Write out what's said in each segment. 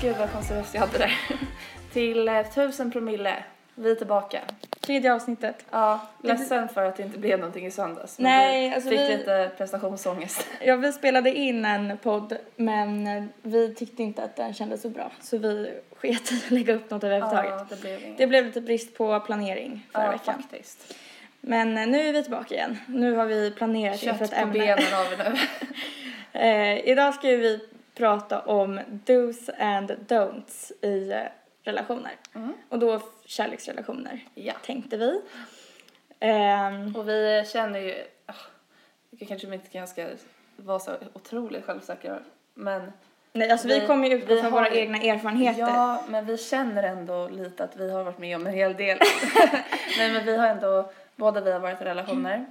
Gud vad konstig röst jag hade där. Till eh, tusen promille. Vi är tillbaka. Tredje avsnittet. Ja, ledsen för att det inte blev någonting i söndags. men Nej, vi alltså fick vi- lite prestationsångest. Ja, vi spelade in en podd men vi tyckte inte att den kändes så bra så vi sket i att lägga upp något överhuvudtaget. Ja, det blev inget. Det blev lite brist på planering förra ja, veckan. faktiskt. Men eh, nu är vi tillbaka igen. Nu har vi planerat inför Kött ett på ämne. benen har vi nu. Eh, idag ska vi prata om dos and don'ts i eh, relationer. Mm. Och då kärleksrelationer, Ja. tänkte vi. Ehm, Och vi känner ju, vi kanske inte ganska vara så otroligt självsäkra, men nej, alltså vi, Vi- kommer ju utgå vi från har våra egna erfarenheter. ja, men vi känner ändå lite att vi har varit med om en hel del. Nej, men vi har ändå, båda vi har varit i relationer.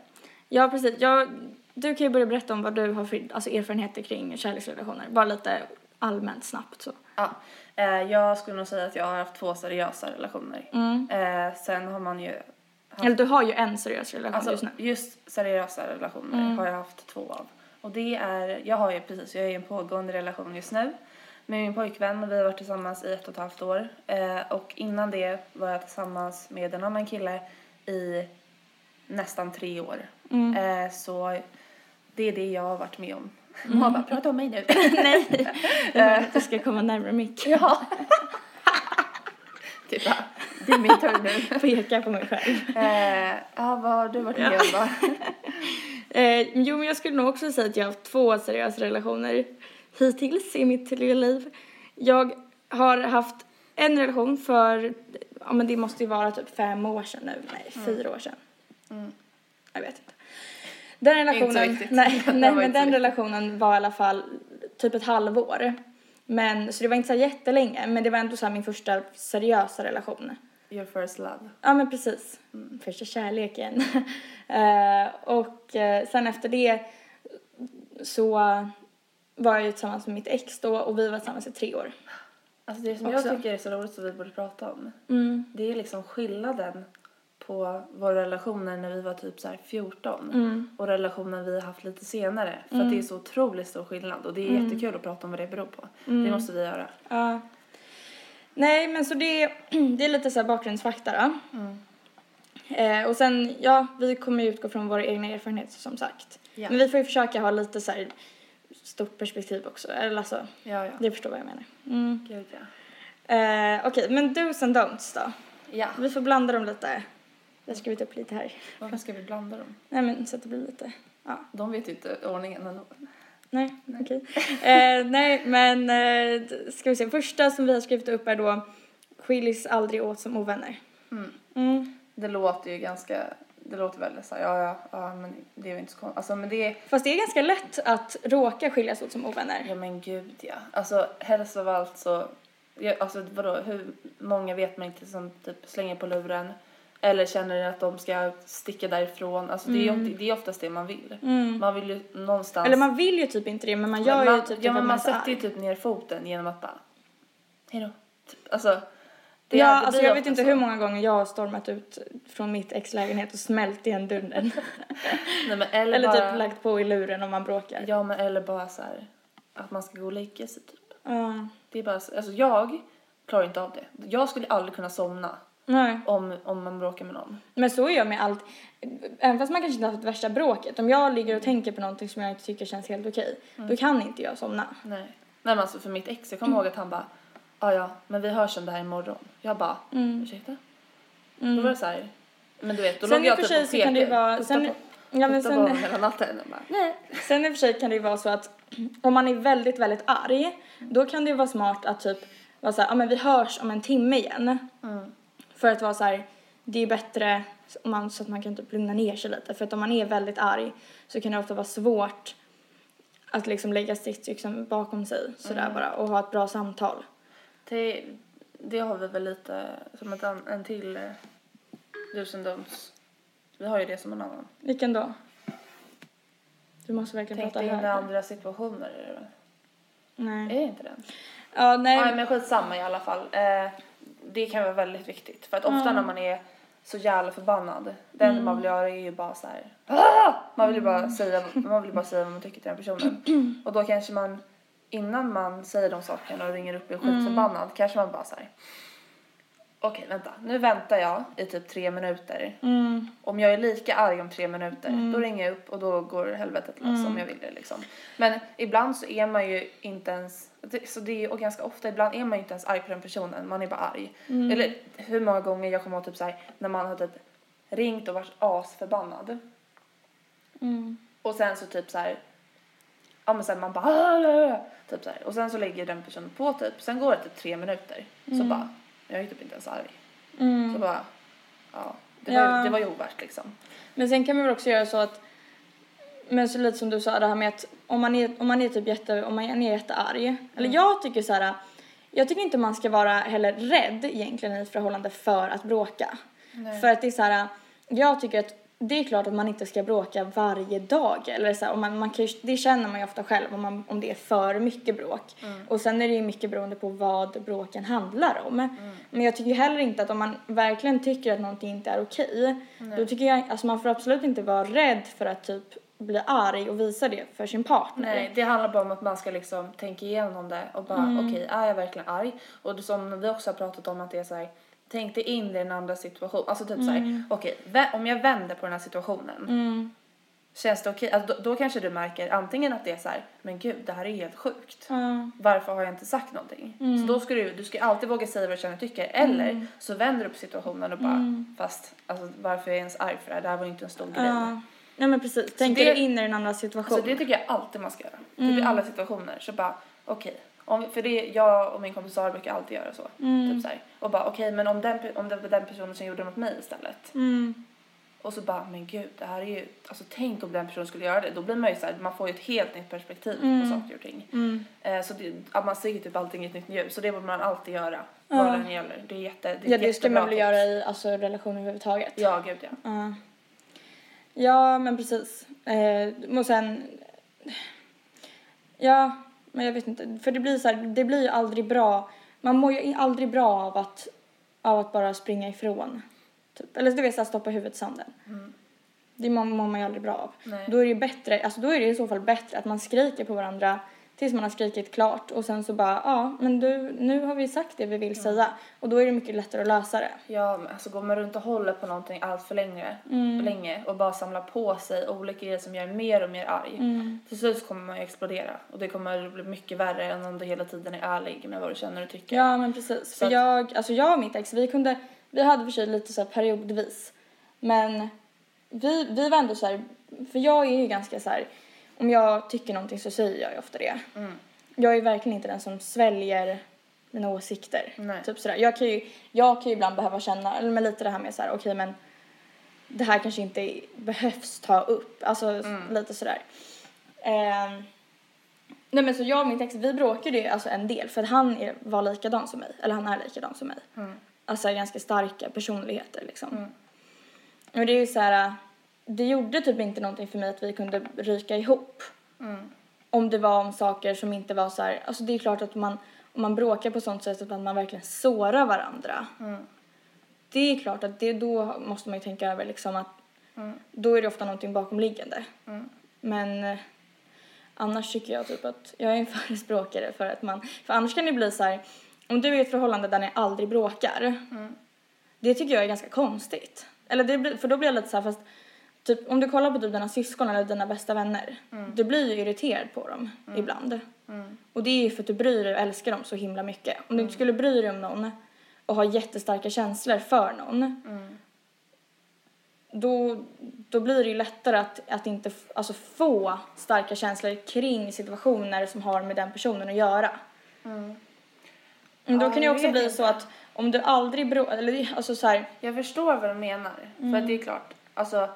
Ja, precis. Jag, du kan ju börja berätta om vad du har för alltså, erfarenheter kring kärleksrelationer. Bara lite allmänt snabbt så. Ja, eh, jag skulle nog säga att jag har haft två seriösa relationer. Mm. Eh, sen har man ju haft, Eller du har ju en seriös relation alltså, just nu. just seriösa relationer Mm. har jag haft två av. Och det är, jag har ju precis, jag är i en pågående relation just nu med min pojkvän och vi har varit tillsammans i ett och ett halvt år. Eh, och innan det var jag tillsammans med en annan kille i nästan tre år. Mm. Eh, så det är det jag har varit med om. Moa bara, prata om mig nu. Nej, jag vill att du ska komma närmare mick. ja. typ bara, det är min tur nu. Peka på mig själv. Eh, ja, vad har du varit med om då? Eh, jo, men jag skulle nog också säga att jag har haft två seriösa relationer hittills i mitt liv. Jag har haft en relation för, ja men det måste ju vara typ fem år sedan nu, nej fyra år sedan. Mm. Jag vet inte. Den relationen, nej, nej men den relationen var i alla fall typ ett halvår. Men, så det var inte så jättelänge, men det var ändå så min första seriösa relation. Your first love. Ja men precis. Första kärleken. eh, och eh, sen efter det så var jag ju tillsammans med mitt ex då och vi var tillsammans i tre år. Alltså det som Också. jag tycker är så roligt som vi borde prata om. Mm. Det är liksom skillnaden på våra relationer när vi var typ så här 14 Mm. och relationen vi har haft lite senare. För att det är så otroligt stor skillnad och det är Mm. jättekul att prata om vad det beror på. Det måste vi göra. Ja. Nej men så det, det är lite så här bakgrundsfakta då. Mm. Eh, och sen, ja, vi kommer ju utgå från våra egna erfarenheter som sagt. Ja. Men vi får ju försöka ha lite så här stort perspektiv också. Eller alltså, Ja, ja. det förstår vad jag menar. Mm. Gud ja. Eh, Okej, men dos and don'ts då? Ja. Vi får blanda dem lite. Jag har skrivit upp lite här. Varför ska vi blanda dem? Nej men så att det blir lite, ja. De vet ju inte ordningen ändå. Nej, okej. Eh, nej men, eh, ska vi se. Första som vi har skrivit upp är då skiljs aldrig åt som ovänner. Mm. Mm. Det låter ju ganska, det låter väldigt så här, ja ja, ja men det är ju inte så konstigt. Alltså men det är, Fast det är ganska lätt att råka skiljas åt som ovänner. ja men gud ja. Alltså helst av allt så, ja, alltså vadå, hur många vet man inte som typ slänger på luren eller känner att de ska sticka därifrån. Alltså det är, ju- det är oftast det man vill. Mm. Man vill ju någonstans. Eller man vill ju typ inte det men man gör men man, ju typ ja, men man är sätter ju typ ner foten genom att bara, hejdå. Typ, alltså. Det Ja, är- det alltså jag vet inte så. hur många gånger jag har stormat ut från mitt ex lägenhet och smält igen dörren. Nej, men eller, Eller bara, typ lagt på i luren om man bråkar. Ja men eller bara så här att man ska gå och lägga sig typ. Ja. Det är bara så, alltså jag klarar inte av det. Jag skulle aldrig kunna somna Nej. om, om man bråkar med någon. Men så är jag med allt. Även fast man kanske inte har haft värsta bråket. Om jag ligger och tänker på någonting som jag inte tycker känns helt okej. Mm. Då kan inte jag somna. Nej. Nej men alltså för mitt ex, jag kommer ihåg att han bara ja ja men vi hörs om det här imorgon. Jag bara Mm. ursäkta? Mm. Då var det så här, men du vet då Sen låg jag typ och så kan det ju pekade, vara- sen- Ja, men sen, hela natten. Bara, nej. sen i och för sig kan det ju vara så att om man är väldigt, väldigt arg. Då kan det ju vara smart att typ vara så här, ja men vi hörs om en timme igen. Mm. För att vara så här, det är bättre om man, så att man kan typ lugna ner sig lite. För att om man är väldigt arg så kan det ofta vara svårt att liksom lägga sitt liksom bakom sig sådär Mm. bara och ha ett bra samtal. Det, det har vi väl lite som ett an, en till dos and don'ts. Vi har ju det som en annan. Vilken då? Du måste verkligen Tänk prata dig in i högre. andra situationer. Är det, Nej. är det inte den? Ja, nej. Nej men skitsamma i alla fall. Eh, det kan vara väldigt viktigt. För att ofta Mm. när man är så jävla förbannad. Det enda man vill göra är ju bara så här. "Ah!" Man vill ju bara säga, man vill bara säga vad man tycker till den personen. Och då kanske man innan man säger de sakerna och ringer upp och är skitförbannad kanske man bara så här. Okej, vänta. Nu väntar jag i typ tre minuter. Mm. Om jag är lika arg om tre minuter, då ringer jag upp och då går helvetet lös om jag vill det liksom. Men ibland så är man ju inte ens, så det är, och ganska ofta, ibland är man ju inte ens arg på den personen, man är bara arg. Eller hur många gånger jag kommer ihåg typ så här, när man har typ ringt och varit asförbannad. Mm. Och sen så typ så här, ja men sen man bara "Ah!" typ så här. Och sen så lägger den personen på typ, sen går det typ tre minuter. Så bara, jag är typ inte ens arg. Mm. Så bara, ja. Det var, Ja. det var ju ovärt liksom. Men sen kan man väl också göra så att, men så lite som du sa det här med att om man är, om man är typ jätte, om man är jättearg. Eller jag tycker så här, jag tycker inte man ska vara heller rädd egentligen i ett förhållande för att bråka. Nej. För att det är så här, jag tycker att det är klart att man inte ska bråka varje dag. Eller så här, och man, man kan ju, det känner man ju ofta själv om, man, om det är för mycket bråk. Och sen är det ju mycket beroende på vad bråken handlar om. Men jag tycker heller inte att om man verkligen tycker att någonting inte är okej. Då tycker jag, alltså man får absolut inte vara rädd för att typ bli arg och visa det för sin partner. Nej, det handlar bara om att man ska liksom tänka igenom det och bara Mm. okej, är jag verkligen arg? Och det som vi också har pratat om att det är så här, tänk dig in i den andra situationen. Alltså typ så här, okej, vä- om jag vänder på den här situationen. Mm. Känns det okej? Alltså, då, då kanske du märker antingen att det är så här, men gud, det här är helt sjukt. Ja. Varför har jag inte sagt någonting? Mm. Så då ska du, du ska alltid våga säga vad du känner och tycker. Eller så vänder du på situationen och bara, Mm. fast alltså, varför är jag ens arg för det här? Det här var ju inte en stor grej. Nej men precis, tänk det- dig in i den andra situationen. Alltså det tycker jag alltid man ska göra. Mm. Typ i alla situationer. Så bara, okej. Om, för det, jag och min kompis Sara brukar alltid göra så. Mm. Typ så här. Och bara, okej men om, den, om det var den personen som gjorde det mot mig istället. Mm. Och så bara, men gud, det här är ju, alltså tänk om den personen skulle göra det. Då blir man ju så här, man får ju ett helt nytt perspektiv på saker och ting. Mm. Eh, så det, att man ser ju typ allting i ett nytt ljus. Så det borde man alltid göra. Ja. Vad det gäller. Det är jätte, det är Ja det ska man väl göra i alltså, relationer överhuvudtaget. Ja, gud ja. Ja. Ja, men precis. Eh, och sen... Ja, men jag vet inte. För det blir så här, det blir ju aldrig bra. Man mår ju aldrig bra av att, av att bara springa ifrån. Typ. Eller du vet, så här, stoppa huvudet i sanden. Det mår, mår man ju aldrig bra av. Nej. Då är det ju bättre, alltså då är det i så fall bättre att man skriker på varandra tills man har skrikit klart och sen så bara, ja, men du, nu har vi sagt det vi vill säga. Och då är det mycket lättare att lösa det. Ja, men alltså går man runt och håller på någonting allt för länge, länge och bara samlar på sig olika grejer som gör mer och mer arg. Till slut så kommer man ju explodera och det kommer bli mycket värre än om du hela tiden är ärlig med vad du känner och tycker. Ja, men precis. Så För att- jag, alltså jag och mitt ex, vi kunde, vi hade för sig lite så periodvis. Men vi, vi var ändå så här, för jag är ju ganska så här, om jag tycker någonting så säger jag ju ofta det. Mm. Jag är verkligen inte den som sväljer mina åsikter. Nej. Typ sådär. Jag kan ju, jag kan ju ibland behöva känna, eller med lite det här med så här, okej men det här kanske inte behövs ta upp. Alltså Mm. lite sådär. Ehm, nej men så jag och min ex, vi bråkade ju alltså en del för att han är, var likadan som mig. Eller han är likadan som mig. Mm. Alltså ganska starka personligheter liksom. Mm. Och det är ju så här, det gjorde typ inte någonting för mig att vi kunde ryka ihop. Mm. Om det var om saker som inte var så här, alltså det är klart att man, om man bråkar på sånt sätt att man verkligen sårar varandra. Mm. Det är klart att det, då måste man ju tänka över liksom att Mm. då är det ofta någonting bakomliggande. Mm. Men eh, annars tycker jag typ att jag är en förespråkare för att man, för annars kan det bli så här, om du är i ett förhållande där ni aldrig bråkar, Mm. det tycker jag är ganska konstigt. Eller det för då blir jag lite så här, fast typ om du kollar på typ dina syskon eller dina bästa vänner, du blir ju irriterad på dem ibland. Mm. Och det är ju för att du bryr dig och älskar dem så himla mycket. Om du inte skulle bry dig om någon och ha jättestarka känslor för någon, Mm. då, då blir det ju lättare att, att inte alltså få starka känslor kring situationer som har med den personen att göra. Mm. Men då Ja, kan det jag också bli inte. så att om du aldrig bro, eller alltså så här, Jag förstår vad du menar. För Mm. det är klart, alltså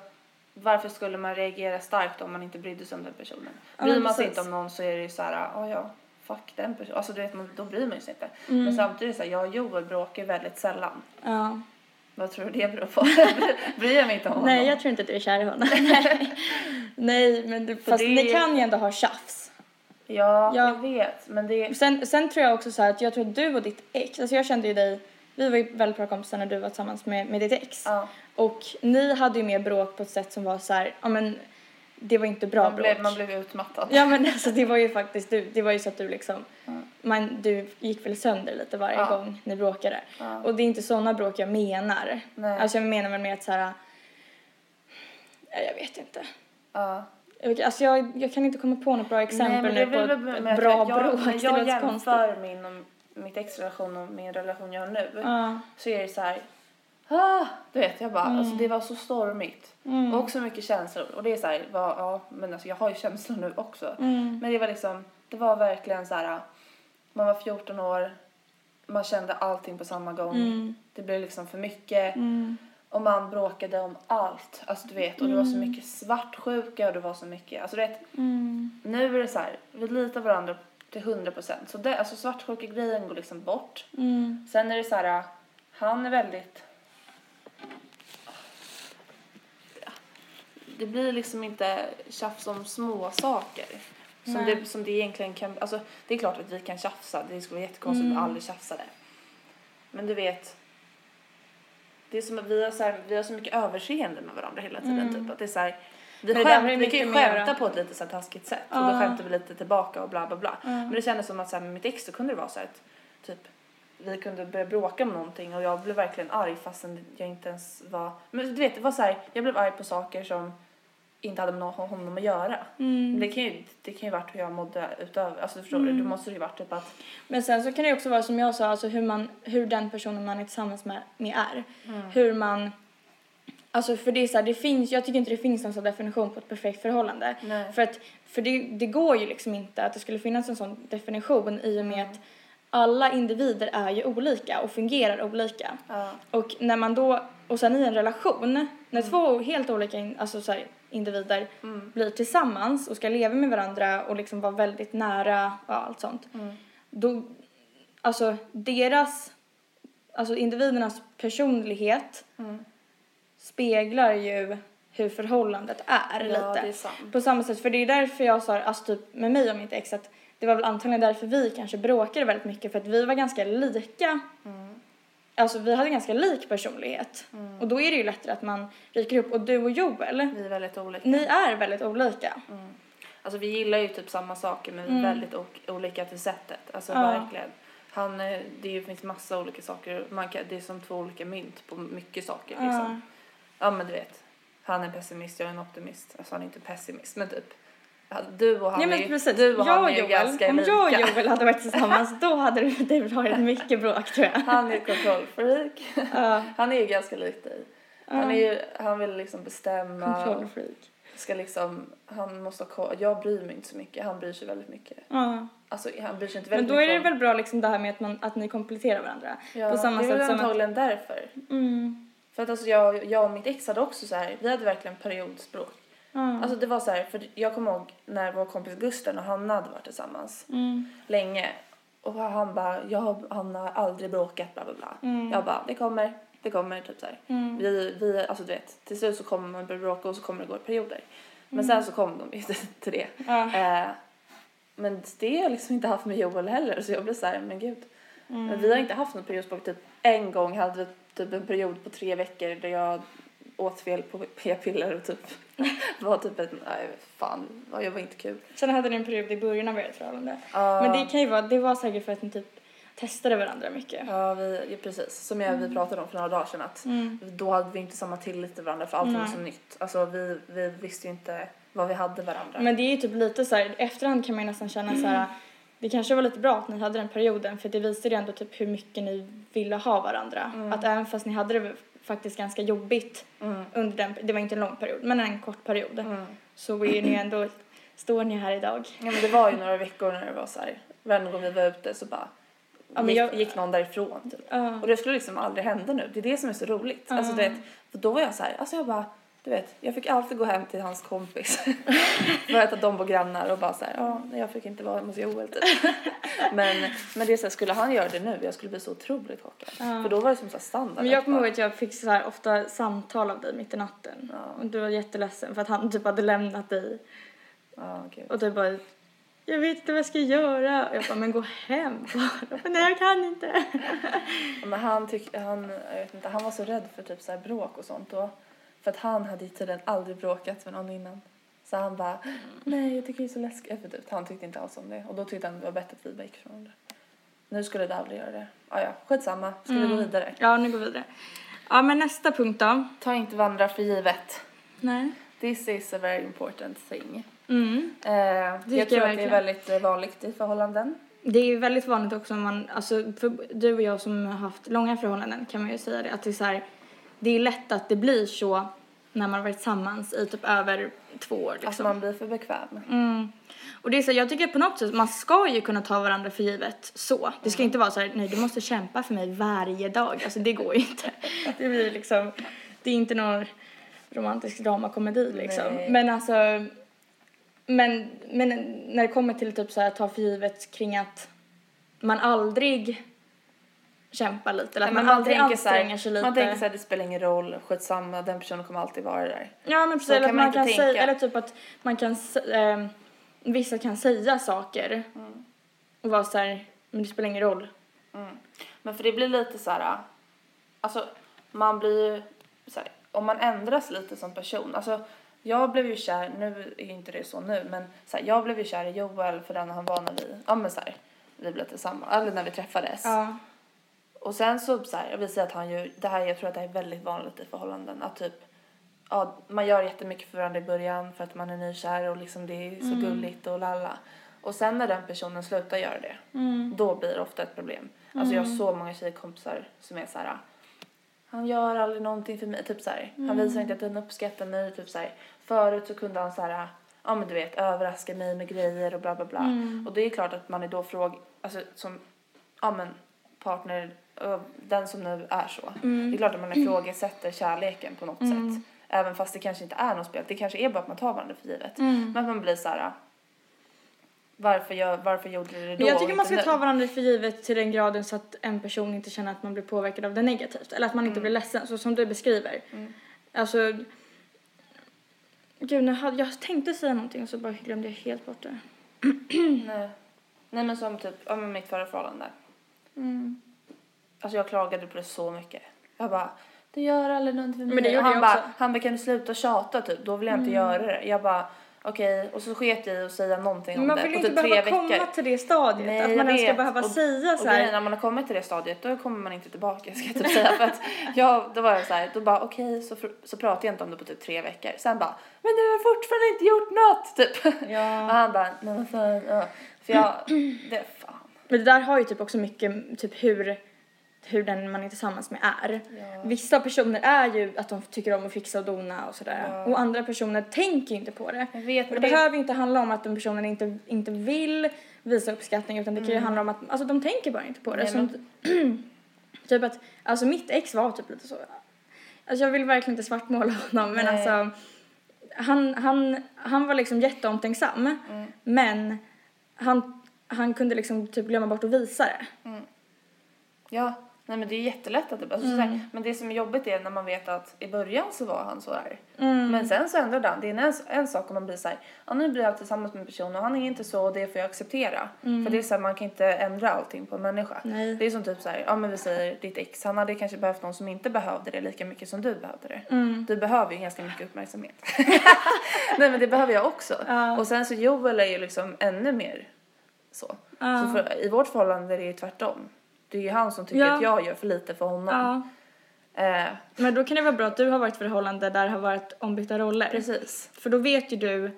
varför skulle man reagera starkt om man inte brydde sig om den personen? Ja, Bryr man sig inte om någon så är det ju så här, ja ja, fuck den personen. Alltså du vet, man, då bryr man sig inte. Mm. Men samtidigt så här, jag och Joel bråkar väldigt sällan. ja. Vad tror du det beror på? Bryr jag mig inte om honom? Nej, jag tror inte att du är kär i honom. Nej, men du, fast det- ni kan ju ändå ha tjafs. Ja, Ja. jag vet. Men det... Sen, sen tror jag också så här att jag tror att du och ditt ex, alltså jag kände ju dig, vi var ju väldigt bra kompisar när du var tillsammans med, med ditt ex. Ja. Och ni hade ju mer bråk på ett sätt som var så här, ja men det var inte bra Man bråk. blev, man blev utmattad. Ja men alltså det var ju faktiskt du, det var ju så att du liksom, Ja. man, du gick väl sönder lite varje Ja. gång ni bråkade. Ja. Och det är inte sådana bråk jag menar. Nej. Alltså jag menar väl med att så här, ja, jag vet inte. ja. Jag- Alltså jag, jag kan inte komma på något bra exempel Nej, nu på ett, bra jag, bråk. Det jag låter konstigt. jämför min mitt ex-relation och min relation jag har nu Ja. så är det så här. Ah, du vet, jag bara, alltså det var så stormigt. Mm. Och så mycket känslor. Och det är så här, vad, ja, men alltså jag har ju känslor nu också. Mm. Men det var liksom, det var verkligen så här. Man var 14 år, man kände allting på samma gång. Mm. Det blev liksom för mycket. Mm. Och man bråkade om allt. Alltså du vet, och det var så mycket svartsjuka och det var så mycket, alltså du vet. Mm. Nu är det så här, vi litar varandra till 100 procent. Så det, alltså svartsjuka-grejen går liksom bort. Mm. Sen är det så här, han är väldigt... Det blir liksom inte tjafs om små saker. Som Nej. det, som det egentligen kan... Alltså det är klart att vi kan tjafsa. Det skulle vara jättekonstigt om vi aldrig tjafsade. Men du vet... Det är som att vi har så, här, vi har så mycket överseende med varandra hela tiden. Typ. Att det är så här, vi, Men skämt, ju vi kan ju skämta på ett lite så taskigt sätt. Och Ja. då skämtar vi lite tillbaka och bla bla bla. Men det kändes som att så här, med mitt ex så kunde det vara så att typ vi kunde börja bråka om någonting och jag blev verkligen arg fastän jag inte ens var... Men du vet, det var så här, jag blev arg på saker som inte hade med honom att göra. Mm. Men det kan ju, det kan ju varit hur jag mådde utöver, alltså förstår du? Då måste det ju varit typ att, Men sen så kan det också vara som jag sa, alltså hur, man, hur den personen man är tillsammans med, med är. Hur man, alltså för det är så här, det finns, jag tycker inte det finns någon sån definition på ett perfekt förhållande. Nej. För att, för det, det går ju liksom inte att det skulle finnas en sån definition i och med att alla individer är ju olika och fungerar olika. ja, Och när man då, och sen i en relation, när två helt olika in, alltså så här, individer blir tillsammans och ska leva med varandra och liksom vara väldigt nära och allt sånt. Då, alltså deras, alltså individernas personlighet speglar ju hur förhållandet är Ja, lite. är. På samma sätt, för det är därför jag sa, alltså typ med mig och mitt ex att det var väl antagligen därför vi kanske bråkade väldigt mycket för att vi var ganska lika. Alltså vi hade ganska lik personlighet. Och då är det ju lättare att man ryker upp. Och du och Joel, vi är väldigt olika. ni är väldigt olika. Alltså vi gillar ju typ samma saker men vi är väldigt o- olika till sättet. Alltså Ja. verkligen. Han, eh, det finns massa olika saker. Man kan, det är som två olika mynt på mycket saker liksom. Ja men du vet. Han är pessimist, jag är en optimist. Alltså han är inte pessimist men typ. ja, Du och han Ja är men du och jag han är ju ganska om lika. jag och Joel hade varit tillsammans då hade det, det varit mycket bråk tror jag. Han är kontrollfreak. Ja, Han är ju ganska lik dig. Han, är ju, han vill liksom bestämma. kontrollfreak. Ska liksom, han måste ha. Jag bryr mig inte så mycket. Han bryr sig väldigt mycket. Ja. Alltså han bryr sig inte Men väldigt då är mycket det om- väl bra liksom det här med att, man, att ni kompletterar varandra. Ja, på samma det är väl som att... antagligen därför. Mm. För att alltså jag, jag och mitt ex hade också så här, vi hade verkligen periodspråk. Ja. Alltså det var så här, för jag kommer ihåg när vår kompis Gusten och Hanna hade varit tillsammans Mm. länge. Och han bara, jag och Hanna har aldrig bråkat bla bla bla. Mm. Jag bara, det kommer, det kommer typ så. Mm. Vi, vi, alltså du vet, till slut så kommer man börja bråka och så kommer det gå i perioder. Men Mm. sen så kom de ju till det. Eh, men det har jag liksom inte haft med Joel heller så jag blir så här, men gud. Mm. Men vi har inte haft något periodspråk. Typ en gång hade vi typ en period på tre veckor där jag åt fel på p-piller och typ var typ ett, nej fan, ja, jag var inte kul. Sen hade ni en period i början av ert förhållande. Ja. Men det kan ju vara, det var säkert för att ni typ testade varandra mycket. Ja, vi, ja, precis. Som jag, vi pratade om för några dagar sedan att Mm. då hade vi inte samma tillit till varandra för allting var Nej. så nytt. Alltså vi, vi visste ju inte vad vi hade varandra. Men det är ju typ lite så här, efterhand kan man ju nästan känna så här, det kanske var lite bra att ni hade den perioden för det visade ju ändå typ hur mycket ni ville ha varandra. Att även fast ni hade det faktiskt ganska jobbigt Mm. under den, det var inte en lång period, men en kort period. Mm. Så är ni ändå, står ni här idag. Ja men det var ju några veckor när det var så här, varje gång vi var ute så bara Ja, gick, jag- gick någon därifrån typ. Ja. Och det skulle liksom aldrig hända nu. Det är det som är så roligt. Alltså, du vet, för då var jag så här, alltså jag bara, du vet, jag fick alltid gå hem till hans kompis. för att de var grannar och bara så här, ja, jag fick inte vara hos Joel typ. men, men det är så här, skulle han göra det nu, jag skulle bli så otroligt chockad. Ja. För då var det som så här standard. Men jag kommer ihåg att jag fick så här ofta samtal av dig mitt i natten. Ja. Och du var jätteledsen för att han typ hade lämnat dig. Ja, gud. Och du bara, jag vet inte vad jag ska göra. Och jag bara, men gå hem bara. Nej, jag kan inte. Men han, tyck, han, jag vet inte, han var så rädd för typ så här bråk och sånt. Och, för att han hade tiden aldrig bråkat med någon innan. Så han bara, nej jag tycker det är så läskigt. Typ, han tyckte inte alls om det. Och då tyckte han det var bättre att vi bara gick från varandra. Nu skulle det aldrig göra det. Ah, ja, skitsamma. Ska vi gå vidare? Ja, nu går vi vidare. Ja, men nästa punkt då? Ta inte vandra för givet. Nej. This is a very important thing. Mm. Eh, jag tror jag att det är väldigt eh, vanligt i förhållanden. Det är väldigt vanligt också om man, alltså för du och jag som har haft långa förhållanden kan man ju säga det, att det är så här, det är lätt att det blir så när man har varit tillsammans i typ över två år Att liksom. man blir för bekväm. Mm. Och det är så, jag tycker på något sätt, man ska ju kunna ta varandra för givet så. Det ska inte vara så här, nej du måste kämpa för mig varje dag. Alltså det går ju inte. Det blir liksom, det är inte någon romantisk dramakomedi liksom. Nej. Men alltså, men, men när det kommer till typ så här, ta för givet kring att man aldrig kämpar lite eller att man, så här- anstränger sig lite. Man tänker så här, det spelar ingen roll, skitsamma, den personen kommer alltid vara där. Ja men precis, Så eller kan man man kan säga, eller typ att man kan, ehm, vissa kan säga saker Mm. och vara så här, men det spelar ingen roll. Men för det blir lite så här, alltså man blir ju så här, om man ändras lite som person, alltså jag blev ju kär, nu är ju inte det så nu, men så här, jag blev ju kär i Joel för den han var när vi, ja men så här, vi blev tillsammans, eller när vi träffades. Ja. Och sen så, så här, jag vill säga att han ju, det här, jag tror att det här är väldigt vanligt i förhållanden, att typ Ja, man gör jättemycket för varandra i början för att man är nykär och liksom det är så gulligt och lalla. Och sen när den personen slutar göra det, då blir det ofta ett problem. Alltså jag har så många tjejkompisar som är så här. Han gör aldrig någonting för mig, typ så här. Han visar inte att han uppskattar mig, typ så här. Förut så kunde han så här, ja men du vet, överraska mig med grejer och bla bla bla. Och det är klart att man är då fråg, alltså som, ja men partner, den som nu är så. Det är klart att man ifrågasätter kärleken på något sätt. Även fast det kanske inte är något spel, det kanske är bara att man tar varandra för givet. Men att man blir så här. Varför, jag, varför gjorde du det då Men jag tycker man ska nu? ta varandra för givet till den graden så att en person inte känner att man blir påverkad av det negativt. Eller att man Mm. inte blir ledsen, så som du beskriver. Alltså, gud, nu hade, jag tänkte säga någonting och så bara glömde jag helt bort det. Nej. Nej men som typ, ja men mitt förra förhållande. Mm. Alltså jag klagade på det så mycket. Jag bara, du gör aldrig någonting för mig. Men det gjorde han jag bara, också. Mm. han bara, kan du sluta tjata typ? Då vill jag inte göra det. Jag bara, okej. Och så sket jag i att säga någonting Men om man det vill på inte typ behöva veckor. komma till det stadiet. Nej, att man ens ska behöva och, säga och så här. när man har kommit till det stadiet då kommer man inte tillbaka ska jag typ säga. För att jag, då var jag så här, då bara okej så, fr- så pratade jag inte om det på typ tre veckor. Sen bara, men du har fortfarande inte gjort något typ. Ja. Och han bara, nej men fan, ja. För jag, det, fan. Men det där har ju typ också mycket typ hur, hur den man är tillsammans med är. Ja. Vissa personer är ju att de tycker om att fixa och dona och sådär. Ja. Och andra personer tänker ju inte på det. Jag vet, Och det men det- behöver ju inte handla om att den personen inte, inte vill visa uppskattning utan det kan ju handla om att alltså, de tänker bara inte på det. Mm. Nej, Som, typ att, alltså mitt ex var typ lite så. Alltså jag vill verkligen inte svartmåla honom men Nej. alltså han, han, han var liksom jätteomtänksam Mm. men han, han kunde liksom typ glömma bort att visa det. Ja, nej men det är jättelätt att det så Mm. här, Men det som är jobbigt är när man vet att i början så var han så här. Mm. Men sen så ändrade han. Det är en, en sak om man blir så här, ja nu blir jag tillsammans med en person och han är inte så och det får jag acceptera. För det är så här, man kan inte ändra allting på en människa. Mm. Nej. Det är som typ så här, ja men vi säger ditt ex, han hade kanske behövt någon som inte behövde det lika mycket som du behövde det. Mm. Du behöver ju ganska mycket uppmärksamhet. nej men det behöver jag också. Ja. Och sen så Joel är ju liksom ännu mer så. Ja. Så för, i vårt förhållande är det ju tvärtom. Det är ju han som tycker Ja. att jag gör för lite för honom. Ja. Eh, Men då kan det vara bra att du har varit i förhållande där det har varit ombytta roller. precis. För då vet ju du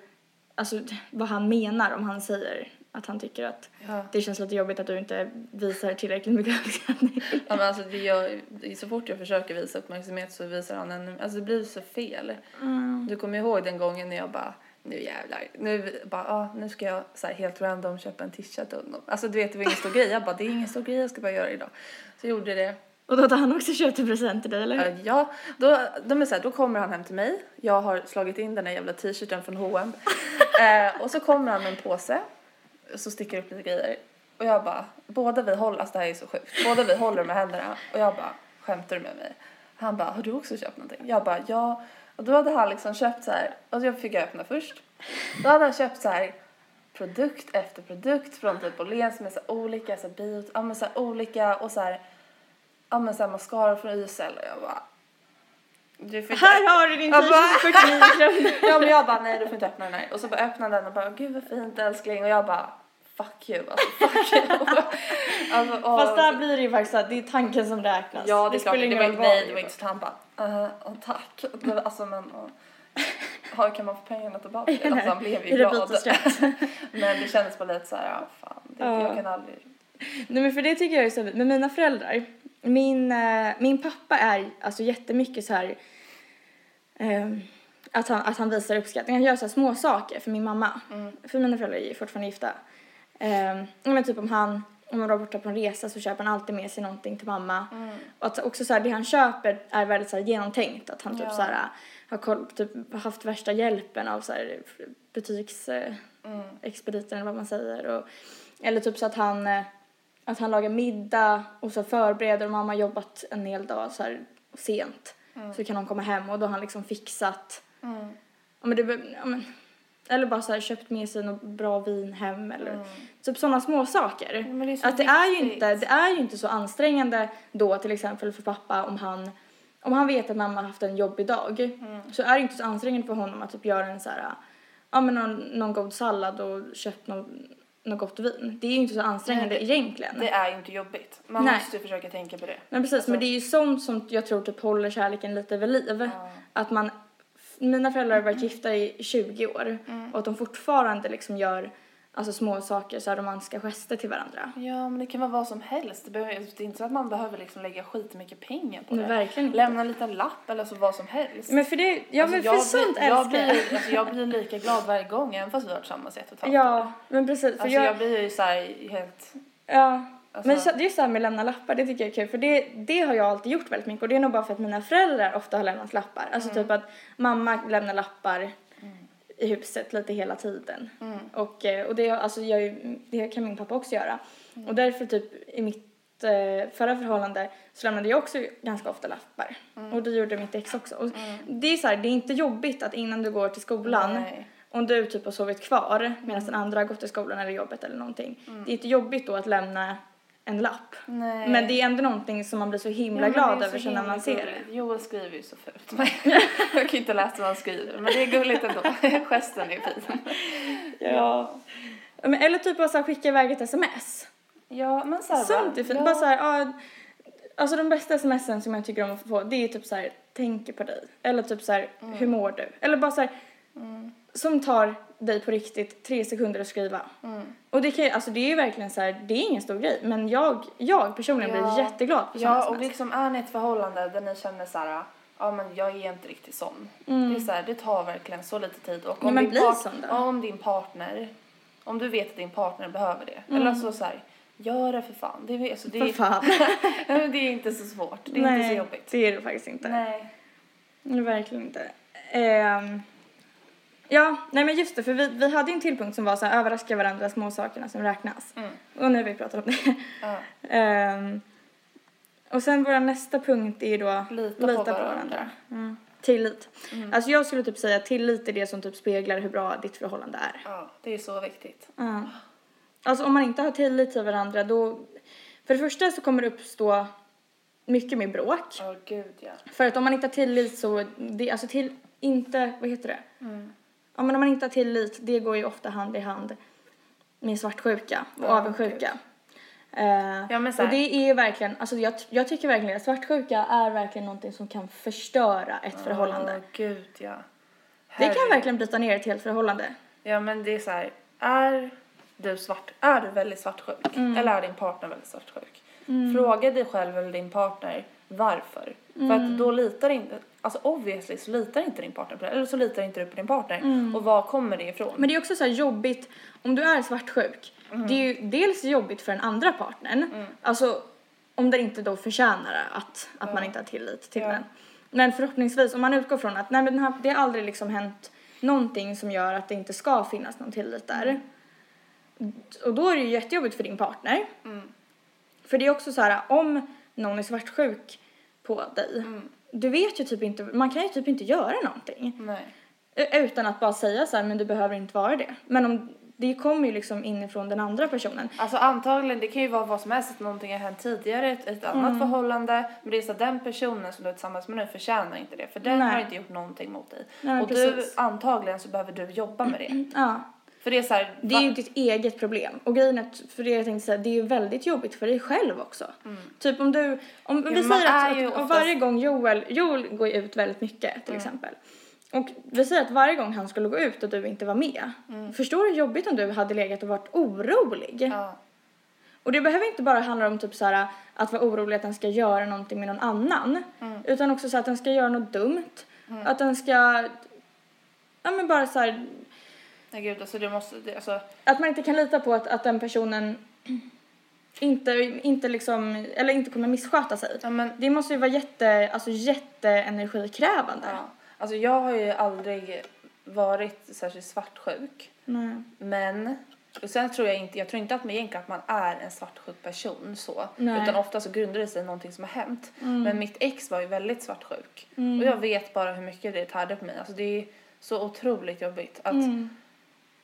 alltså, vad han menar om han säger att han tycker att Ja. det känns lite jobbigt att du inte visar tillräckligt mycket uppskattning. Ja, men alltså, det gör, så fort jag försöker visa uppmärksamhet så visar han ännu Alltså det blir så fel. Mm. Du kommer ihåg den gången när jag bara nu jävlar, nu bara, ah, nu ska jag så här, helt random köpa en t-shirt till honom. Alltså du vet det var ingen stor grej. Jag bara det är ingen stor grej jag ska bara göra idag. Så jag gjorde det. Och då hade han också köpt en present till dig eller? Eh, Ja, då, de är så här, då kommer han hem till mig. Jag har slagit in den här jävla t-shirten från H&M. eh, och så kommer han med en påse. Så sticker upp lite grejer. Och jag bara, båda vi håller, alltså det här är så sjukt. Båda vi håller med händerna. Och jag bara, skämtar du med mig? Han bara, har du också köpt någonting? Jag bara, ja. Och då hade han liksom köpt så här, och jag fick öppna först. Då hade han köpt så här produkt efter produkt från typ Åhléns med så olika, så bio, ja men så olika och så här, ja men så här mascara från YSL och jag bara Du får inte Här har du din Jag t-shirt för 49 kronor. Ja men jag bara nej du får inte öppna den här. Och så bara öppnade den och bara gud vad fint älskling och jag bara fuck you alltså fuck you. alltså, åh. Fast där blir det ju faktiskt att det är tanken som räknas. Ja det är klart, det var, nej det det var inte så att han bara uh, tack. Alltså men uh, hur kan man få pengarna tillbaka? Alltså han blev ju glad. men det kändes bara lite så här, ja fan det, Ja. jag kan aldrig. Nej men för det tycker jag är så med mina föräldrar. Min, eh, min pappa är alltså jättemycket så här ehm, att, han, att han visar uppskattning. Han gör så här små saker för min mamma. Mm. För mina föräldrar är ju fortfarande gifta. Um, men typ om han om man var borta på en resa så köper han alltid med sig någonting till mamma. Mm. Och att också så här, det han köper är väldigt så här genomtänkt. Att han typ Ja. så här har koll, typ, haft värsta hjälpen av så här butiks... Eh, Mm. expediten eller vad man säger. Och, eller typ så att han, eh, att han lagar middag och så förbereder och mamma har jobbat en hel dag så här sent. Så kan hon komma hem och då har han liksom fixat, Mm. ja, men det, ja, men, eller bara så köpt med sig något bra vin hem eller Mm. Typ sådana små saker. Ja, det att det är, ju inte, det är ju inte så ansträngande då till exempel för pappa om han om han vet att mamma har haft en jobbig dag Mm. så är det inte så ansträngande för honom att typ göra en så här, ja men någon, någon god sallad och köpt något, något gott vin. Det är ju inte så ansträngande Nej, egentligen. Det är ju inte jobbigt. Man Nej. måste ju försöka tänka på det. men precis, alltså- men det är ju sånt som jag tror typ håller kärleken lite vid liv. Ja. Att man, mina föräldrar har varit gifta i 20 år Mm. och att de fortfarande liksom gör alltså små saker, så här romantiska gester till varandra. Ja, men det kan vara vad som helst. Det, behöver, det är inte så att man behöver liksom lägga skitmycket pengar på Men det. verkligen inte. Lämna en liten lapp eller så vad som helst. Men för det, ja Alltså, men för jag sånt blir, jag blir, alltså, jag blir lika glad varje gång, även fast vi har varit tillsammans i ett och ett halvt år. Ja, men precis. För Alltså jag, jag blir ju såhär helt... ja. Alltså, Men så- det är så här med lämna lappar, det tycker jag är kul för det, det har jag alltid gjort väldigt mycket och det är nog bara för att mina föräldrar ofta har lämnat lappar. Alltså Mm. typ att mamma lämnar lappar i huset lite hela tiden. mm, Och, eh, och det, alltså, ju, det kan min pappa också göra. Mm. Och därför typ i mitt eh, förra förhållande så lämnade jag också ganska ofta lappar. Mm. Och det gjorde mitt ex också. Och Det är så här, det är inte jobbigt att innan du går till skolan nej. om du typ har sovit kvar medan Mm. den andra har gått till skolan eller jobbet eller någonting. Det är inte jobbigt då att lämna en lapp. nej. Men det är ändå någonting som man blir så himla Ja, glad över sen när man ser det. Joel skriver ju så fult. Men jag kan inte läsa vad han skriver, men det är gulligt ändå. Gesten är fin. Ja. Men, eller typ bara så här, skicka iväg ett sms. Ja, men så här, Sånt är fint. Ja. Bara så här, ja, alltså de bästa smsen som jag tycker om att få det är typ så här, tänker på dig. Eller typ så här, Mm. hur mår du? Eller bara så här, som tar dig på riktigt tre sekunder att skriva. Mm. Och det kan alltså det är ju verkligen så här, det är ingen stor grej. Men jag, jag personligen Ja. blir jätteglad på Ja, och liksom är ni ett förhållande där ni känner så här, ja men jag är inte riktigt sån. Mm. Det är så här, det tar verkligen så lite tid. Och Ja, om, men din, part- om din partner, om du vet att din partner behöver det. Mm. Eller så, så här, gör det för fan. Det är, alltså, det, För fan. det är inte så svårt. Det är inte så jobbigt. det är det faktiskt inte. Nej. Nej, verkligen inte. Ehm, ja, nej men just det, för vi, vi hade ju en till punkt som var så här, överraska varandra små sakerna som räknas. Mm. Och nu har vi pratat om det. Ja. Ehm, och sen vår nästa punkt är då Lita, lita på varandra. Mm. Tillit. Mm. Alltså jag skulle typ säga att tillit är det som typ speglar hur bra ditt förhållande är. Ja, det är så viktigt. Ja. Alltså om man inte har tillit till varandra då, för det första så kommer det uppstå mycket mer bråk. Ja, gud ja. För att om man inte har tillit så, det, alltså till, inte, vad heter det? Mm. Ja men om man inte har tillit, det går ju ofta hand i hand med svartsjuka och Ja, avundsjuka. Ja, men så och det är ju verkligen, alltså jag, jag tycker verkligen att svartsjuka är verkligen någonting som kan förstöra ett förhållande. Åh, gud ja. Det kan verkligen bryta ner ett helt förhållande. Ja men det är så här, är du svart, är du väldigt svartsjuk? Mm. Eller är din partner väldigt svartsjuk? Fråga dig själv eller din partner varför. För Mm. att då litar inte, alltså obviously så litar inte din partner på det. Eller så litar inte du på din partner. Och var kommer det ifrån? Mm. Men det är också så här jobbigt, om du är svartsjuk, Mm. det är ju dels jobbigt för den andra partnern, alltså om den inte då förtjänar att, att man inte har tillit till Ja. den. Men förhoppningsvis, om man utgår från att nej men den här, det har aldrig liksom hänt någonting som gör att det inte ska finnas någon tillit där. Och då är det ju jättejobbigt för din partner. Mm. För det är också så här, om någon är svartsjuk på dig, Mm. Du vet ju typ inte, man kan ju typ inte göra någonting. Nej. Utan att bara säga så här, men du behöver inte vara det. Men om det kommer ju liksom inifrån den andra personen. Alltså antagligen, det kan ju vara vad som helst, att någonting har hänt tidigare, ett, ett annat Mm. förhållande. Men det är så den personen som du är tillsammans med nu förtjänar inte det. För den Nej. har inte gjort någonting mot dig. Nej, och du, precis. antagligen så behöver du jobba med det. Ja. För det är så här, Det är ju ditt eget problem. Och grejen är för det jag tänkte säga, det är ju väldigt jobbigt för dig själv också. Typ om du, om vi Mm. man säger att, oftast- varje gång Joel, Joel går ut väldigt mycket Mm. till exempel. Och vi säger att varje gång han skulle gå ut och du inte var med. Förstår du hur jobbigt om du hade legat och varit orolig? Mm. ja, Och det behöver inte bara handla om typ så här, att vara orolig att den ska göra någonting med någon annan. Mm. Utan också så att den ska göra något dumt. Att den ska, ja men bara så här, nej gud alltså det måste, det, alltså, att man inte kan lita på att, att den personen inte, inte liksom, eller inte kommer missköta sig. ja men Det måste ju vara jätte, alltså jätteenergikrävande. ja. Alltså jag har ju aldrig varit särskilt svartsjuk. Nej. Men och sen tror jag inte, jag tror inte att man egentligen att man är en svartsjuk person så. Nej. Utan ofta så grundar det sig i någonting som har hänt. Mm. Men mitt ex var ju väldigt svartsjuk. Och jag vet bara hur mycket det tärde på mig. Alltså det är så otroligt jobbigt att Mm.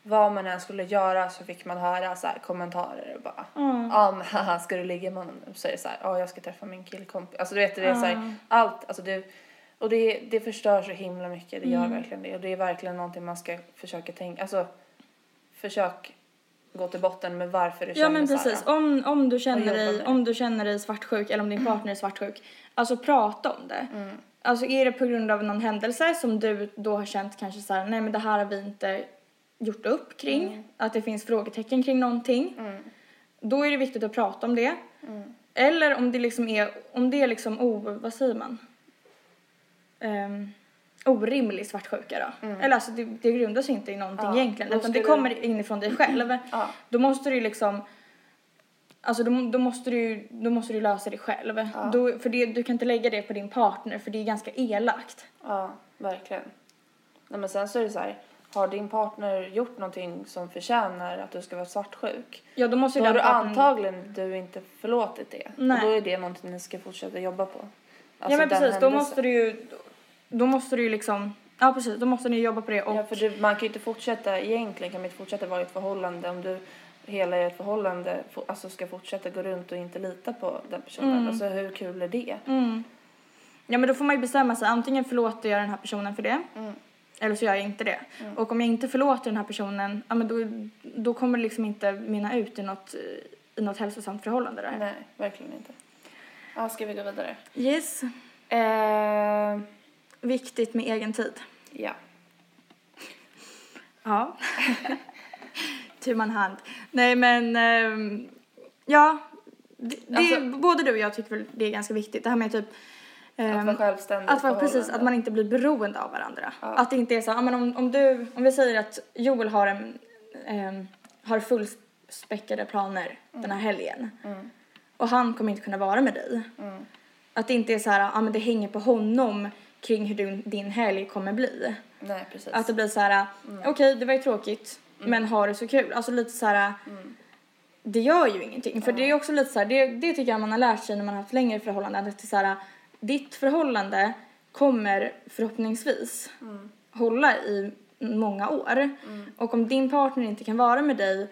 Vad man än skulle göra så fick man höra så här kommentarer och bara Mm. Ja men haha ska du ligga med honom? Så är det så ja jag ska träffa min killkompis. Alltså du vet det är så här, allt, alltså det och det, det förstör så himla mycket, det gör Mm. verkligen det. Och det är verkligen någonting man ska försöka tänka, alltså försök gå till botten med varför du Ja känner men så här. precis, om, om, du känner dig, om du känner dig svartsjuk eller om din partner är svartsjuk, alltså prata om det. Mm. Alltså är det på grund av någon händelse som du då har känt kanske så här, nej men det här har vi inte gjort upp kring, att det finns frågetecken kring någonting. Mm. Då är det viktigt att prata om det. Eller om det liksom är, om det är liksom, o, vad säger man? Um, orimlig svartsjuka då. Eller alltså det, det grundar sig inte i någonting Mm. Ja, egentligen utan det kommer inifrån dig själv. Ja. Då måste du liksom Alltså då, då, måste du, då måste du lösa det själv. Då, för det, du kan inte lägga det på din partner för det är ganska elakt. Ja, verkligen. Nej, men sen så är det så här, har din partner gjort någonting som förtjänar att du ska vara svartsjuk? Ja, då måste Då har du antagligen du inte förlåtit det. Nej. Och då är det någonting ni ska fortsätta jobba på. Ja Alltså men den precis, då måste du ju, då måste du ju liksom, ja precis, då måste ni jobba på det och Ja, för du, man kan ju inte fortsätta, egentligen kan man inte fortsätta vara i ett förhållande om du hela ert förhållande alltså ska fortsätta gå runt och inte lita på den personen. Alltså hur kul är det? Mm. Ja men då får man ju bestämma sig, antingen förlåter jag den här personen för det. Mm. Eller så gör jag inte det. Och om jag inte förlåter den här personen, ja men då, då kommer det liksom inte mynna ut i något, i något hälsosamt förhållande där. Nej, verkligen inte. Ja, ska vi gå vidare? Yes. Eh, Viktigt med egen tid. ja. Ja. tu man hand. Nej men, ehm, ja. Det, det, Alltså- både du och jag tycker väl det är ganska viktigt. Det här med typ Att ehm, vara självständig Att vara precis, att man inte blir beroende av varandra. Ja. Att det inte är så, men om, om du, om vi säger att Joel har en, ehm, har fullspäckade planer den här helgen. Mm. Och han kommer inte kunna vara med dig. Mm. Att det inte är så här, ja men det hänger på honom kring hur din, din helg kommer bli. Nej, precis. Att det blir så här, okej det var ju tråkigt, men har det så kul. Alltså lite så här, det gör ju ingenting. För det är också lite så här, det, det tycker jag man har lärt sig när man har haft längre förhållanden. Att det är så här, ditt förhållande kommer förhoppningsvis hålla i många år. Och om din partner inte kan vara med dig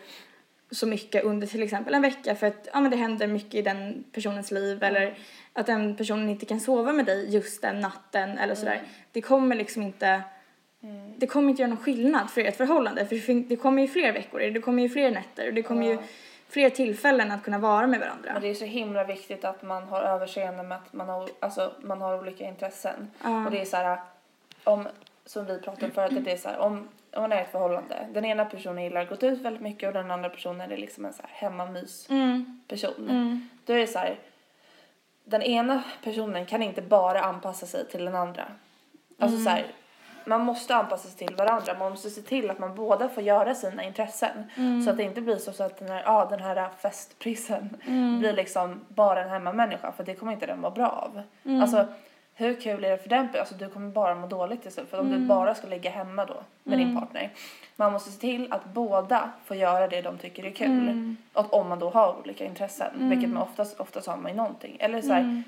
så mycket under till exempel en vecka för att ja, men det händer mycket i den personens liv eller att den personen inte kan sova med dig just den natten eller sådär. Det kommer liksom inte det kommer inte göra någon skillnad för ert förhållande. För det kommer ju fler veckor, det kommer ju fler nätter och det kommer ju fler tillfällen att kunna vara med varandra. Men det är så himla viktigt att man har överseende med att man har, alltså, man har olika intressen. Ja. Och det är så här, om, som vi pratade om förut, att det är så här, om, om man är i ett förhållande, den ena personen gillar att gå ut väldigt mycket och den andra personen är liksom en så här hemmamys-person. Mm. Då är det så här, den ena personen kan inte bara anpassa sig till den andra. Alltså så här, man måste anpassa sig till varandra. Man måste se till att man båda får göra sina intressen. Så att det inte blir så, att den här, ja, den här festprissen blir liksom bara en hemmamänniska. För det kommer inte den må bra av. Alltså hur kul är det för den Alltså du kommer bara må dåligt till slut. För om du bara ska ligga hemma då med din partner. Man måste se till att båda får göra det de tycker är kul. Och om man då har olika intressen. Vilket man oftast, oftast har man ju någonting. Eller så här,